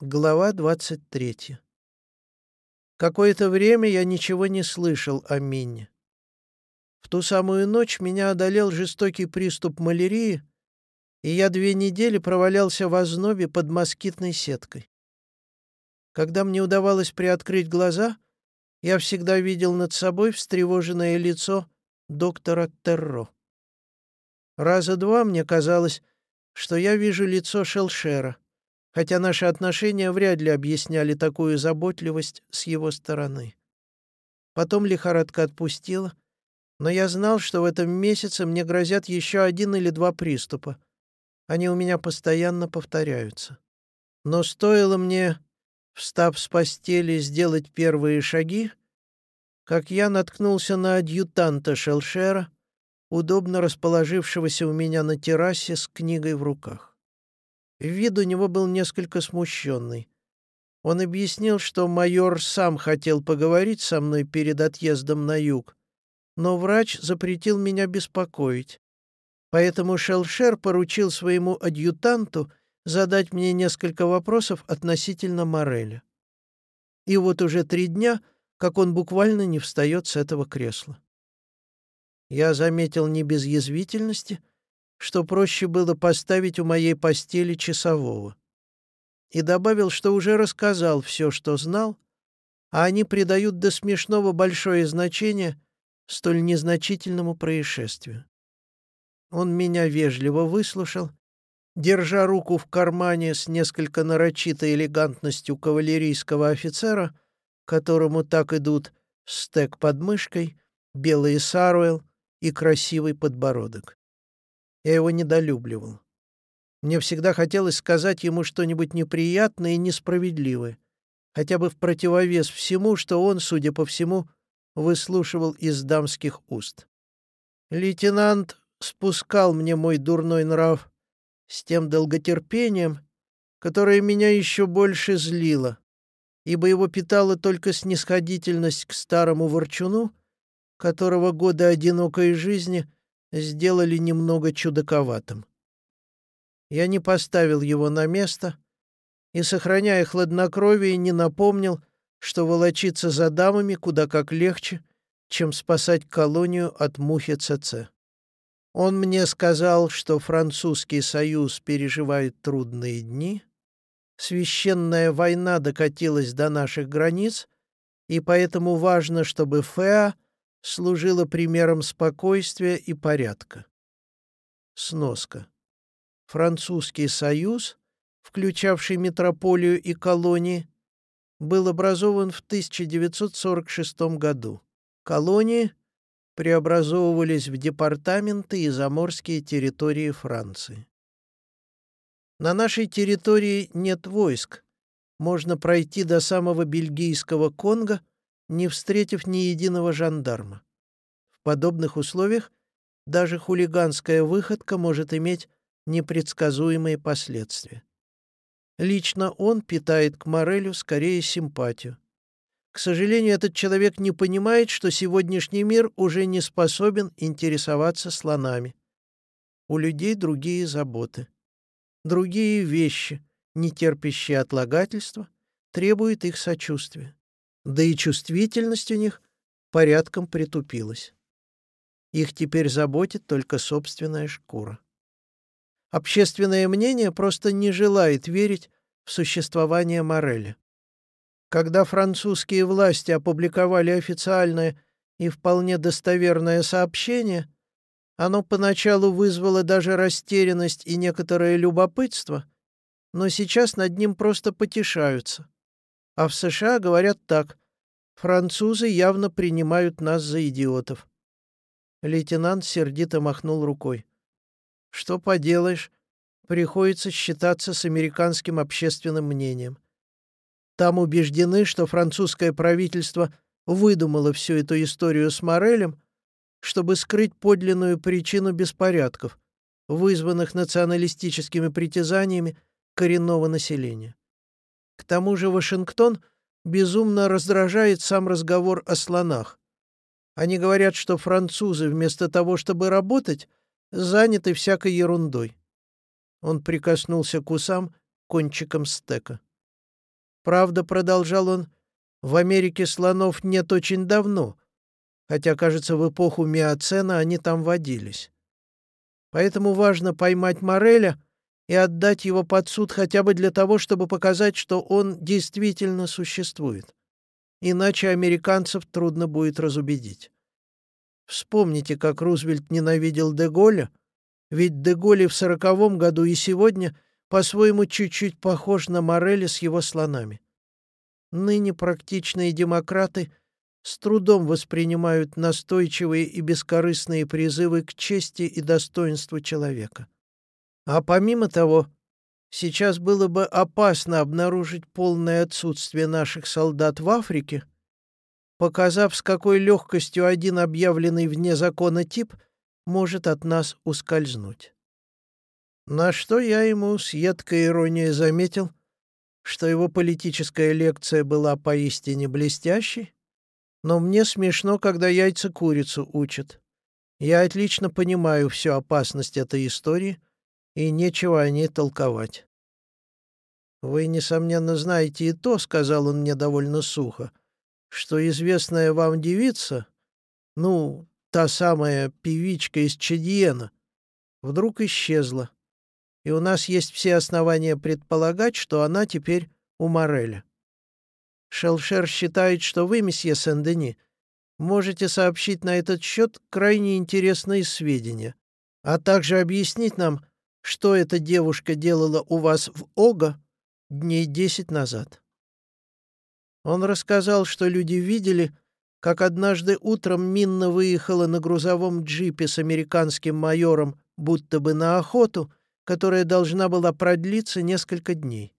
Глава 23. Какое-то время я ничего не слышал о Минне. В ту самую ночь меня одолел жестокий приступ малярии, и я две недели провалялся в ознобе под москитной сеткой. Когда мне удавалось приоткрыть глаза, я всегда видел над собой встревоженное лицо доктора Терро. Раза два мне казалось, что я вижу лицо Шелшера — хотя наши отношения вряд ли объясняли такую заботливость с его стороны. Потом лихорадка отпустила, но я знал, что в этом месяце мне грозят еще один или два приступа. Они у меня постоянно повторяются. Но стоило мне, встав с постели, сделать первые шаги, как я наткнулся на адъютанта Шелшера, удобно расположившегося у меня на террасе с книгой в руках. Вид у него был несколько смущенный. Он объяснил, что майор сам хотел поговорить со мной перед отъездом на юг, но врач запретил меня беспокоить. Поэтому Шелшер поручил своему адъютанту задать мне несколько вопросов относительно Мореля. И вот уже три дня, как он буквально не встает с этого кресла. Я заметил не без язвительности — что проще было поставить у моей постели часового. И добавил, что уже рассказал все, что знал, а они придают до смешного большое значение столь незначительному происшествию. Он меня вежливо выслушал, держа руку в кармане с несколько нарочитой элегантностью кавалерийского офицера, которому так идут стек под мышкой, белый саруэл и красивый подбородок. Я его недолюбливал. Мне всегда хотелось сказать ему что-нибудь неприятное и несправедливое, хотя бы в противовес всему, что он, судя по всему, выслушивал из дамских уст. Лейтенант спускал мне мой дурной нрав с тем долготерпением, которое меня еще больше злило, ибо его питала только снисходительность к старому ворчуну, которого годы одинокой жизни сделали немного чудаковатым. Я не поставил его на место и, сохраняя хладнокровие, не напомнил, что волочиться за дамами куда как легче, чем спасать колонию от мухи ЦЦ. Он мне сказал, что французский союз переживает трудные дни, священная война докатилась до наших границ, и поэтому важно, чтобы ФЭА служила примером спокойствия и порядка. Сноска. Французский союз, включавший метрополию и колонии, был образован в 1946 году. Колонии преобразовывались в департаменты и заморские территории Франции. На нашей территории нет войск. Можно пройти до самого бельгийского Конго – не встретив ни единого жандарма. В подобных условиях даже хулиганская выходка может иметь непредсказуемые последствия. Лично он питает к Морелю скорее симпатию. К сожалению, этот человек не понимает, что сегодняшний мир уже не способен интересоваться слонами. У людей другие заботы. Другие вещи, не терпящие отлагательства, требуют их сочувствия да и чувствительность у них порядком притупилась. Их теперь заботит только собственная шкура. Общественное мнение просто не желает верить в существование Мореля. Когда французские власти опубликовали официальное и вполне достоверное сообщение, оно поначалу вызвало даже растерянность и некоторое любопытство, но сейчас над ним просто потешаются. А в США говорят так. Французы явно принимают нас за идиотов. Лейтенант сердито махнул рукой. Что поделаешь, приходится считаться с американским общественным мнением. Там убеждены, что французское правительство выдумало всю эту историю с Морелем, чтобы скрыть подлинную причину беспорядков, вызванных националистическими притязаниями коренного населения. К тому же Вашингтон безумно раздражает сам разговор о слонах. Они говорят, что французы вместо того, чтобы работать, заняты всякой ерундой. Он прикоснулся к усам кончиком стека. Правда, продолжал он, в Америке слонов нет очень давно, хотя, кажется, в эпоху Миоцена они там водились. Поэтому важно поймать Мореля и отдать его под суд хотя бы для того, чтобы показать, что он действительно существует. Иначе американцев трудно будет разубедить. Вспомните, как Рузвельт ненавидел Деголя, ведь Деголь в сороковом году и сегодня по-своему чуть-чуть похож на Мореля с его слонами. Ныне практичные демократы с трудом воспринимают настойчивые и бескорыстные призывы к чести и достоинству человека. А помимо того, сейчас было бы опасно обнаружить полное отсутствие наших солдат в Африке, показав, с какой легкостью один объявленный вне закона тип может от нас ускользнуть. На что я ему с едкой иронией заметил, что его политическая лекция была поистине блестящей, но мне смешно, когда яйца курицу учат. Я отлично понимаю всю опасность этой истории — и нечего о ней толковать. «Вы, несомненно, знаете и то, — сказал он мне довольно сухо, — что известная вам девица, ну, та самая певичка из Чадиена, вдруг исчезла, и у нас есть все основания предполагать, что она теперь у Мореля. Шелшер считает, что вы, месье Сен-Дени, можете сообщить на этот счет крайне интересные сведения, а также объяснить нам, что эта девушка делала у вас в Ого дней десять назад. Он рассказал, что люди видели, как однажды утром Минна выехала на грузовом джипе с американским майором будто бы на охоту, которая должна была продлиться несколько дней.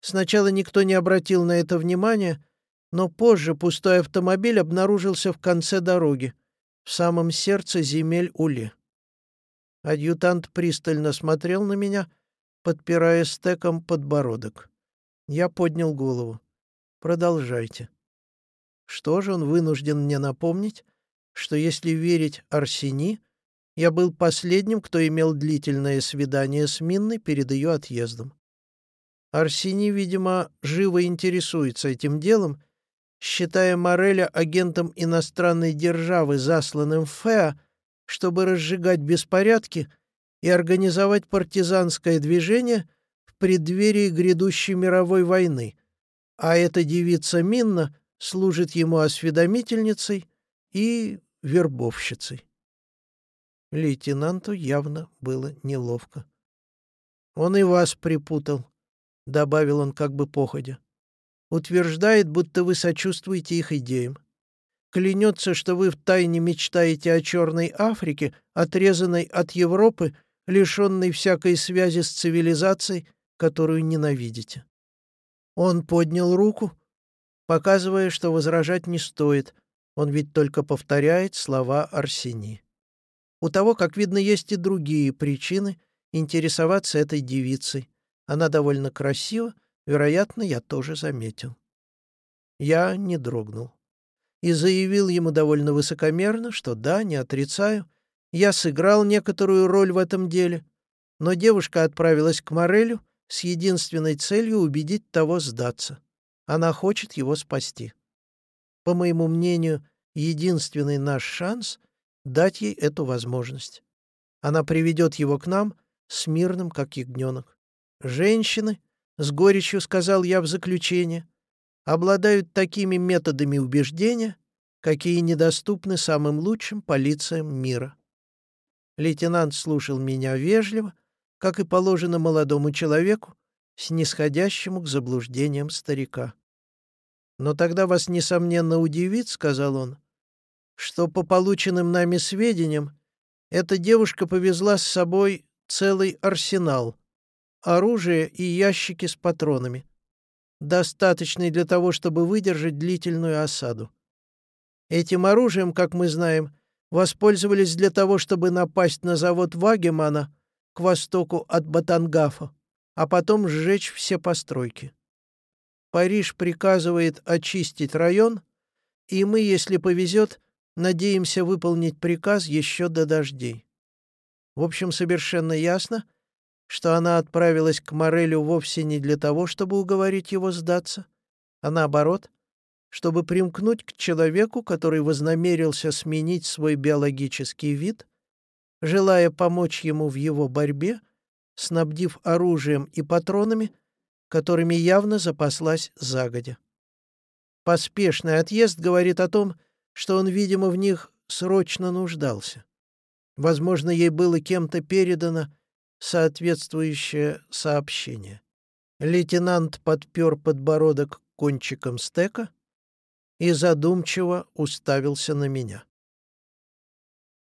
Сначала никто не обратил на это внимания, но позже пустой автомобиль обнаружился в конце дороги, в самом сердце земель Ули. Адъютант пристально смотрел на меня, подпирая стеком подбородок. Я поднял голову. «Продолжайте». Что же он вынужден мне напомнить, что если верить Арсени, я был последним, кто имел длительное свидание с Минной перед ее отъездом. Арсени, видимо, живо интересуется этим делом, считая Мореля агентом иностранной державы, засланным в Феа, чтобы разжигать беспорядки и организовать партизанское движение в преддверии грядущей мировой войны, а эта девица Минна служит ему осведомительницей и вербовщицей. Лейтенанту явно было неловко. «Он и вас припутал», — добавил он как бы походя. «Утверждает, будто вы сочувствуете их идеям клянется, что вы втайне мечтаете о Черной Африке, отрезанной от Европы, лишенной всякой связи с цивилизацией, которую ненавидите. Он поднял руку, показывая, что возражать не стоит, он ведь только повторяет слова Арсени. У того, как видно, есть и другие причины интересоваться этой девицей. Она довольно красива, вероятно, я тоже заметил. Я не дрогнул и заявил ему довольно высокомерно, что да, не отрицаю, я сыграл некоторую роль в этом деле, но девушка отправилась к Морелю с единственной целью убедить того сдаться. Она хочет его спасти. По моему мнению, единственный наш шанс — дать ей эту возможность. Она приведет его к нам с мирным, как ягненок. Женщины, — с горечью сказал я в заключение, обладают такими методами убеждения, какие недоступны самым лучшим полициям мира. Лейтенант слушал меня вежливо, как и положено молодому человеку, снисходящему к заблуждениям старика. «Но тогда вас, несомненно, удивит, — сказал он, — что по полученным нами сведениям эта девушка повезла с собой целый арсенал, оружие и ящики с патронами достаточный для того, чтобы выдержать длительную осаду. Этим оружием, как мы знаем, воспользовались для того, чтобы напасть на завод Вагемана к востоку от Батангафа, а потом сжечь все постройки. Париж приказывает очистить район, и мы, если повезет, надеемся выполнить приказ еще до дождей. В общем, совершенно ясно, что она отправилась к Морелю вовсе не для того, чтобы уговорить его сдаться, а наоборот, чтобы примкнуть к человеку, который вознамерился сменить свой биологический вид, желая помочь ему в его борьбе, снабдив оружием и патронами, которыми явно запаслась загодя. Поспешный отъезд говорит о том, что он, видимо, в них срочно нуждался. Возможно, ей было кем-то передано соответствующее сообщение. Лейтенант подпер подбородок кончиком стека и задумчиво уставился на меня.